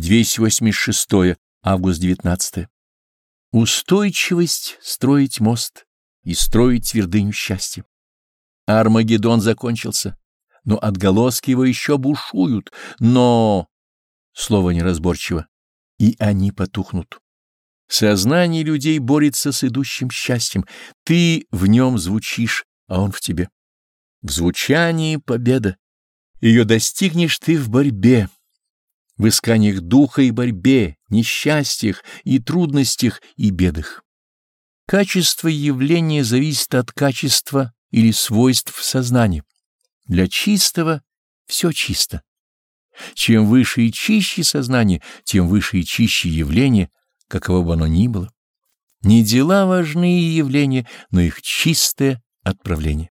286 август 19 Устойчивость — строить мост и строить твердыню счастья. Армагеддон закончился, но отголоски его еще бушуют, но... Слово неразборчиво. И они потухнут. Сознание людей борется с идущим счастьем. Ты в нем звучишь, а он в тебе. В звучании победа. Ее достигнешь ты в борьбе, в исканиях духа и борьбе, несчастьях и трудностях и бедах. Качество явления зависит от качества или свойств сознания. Для чистого все чисто. Чем выше и чище сознание, тем выше и чище явление, каково бы оно ни было. Не дела важны и явления, но их чистое отправление.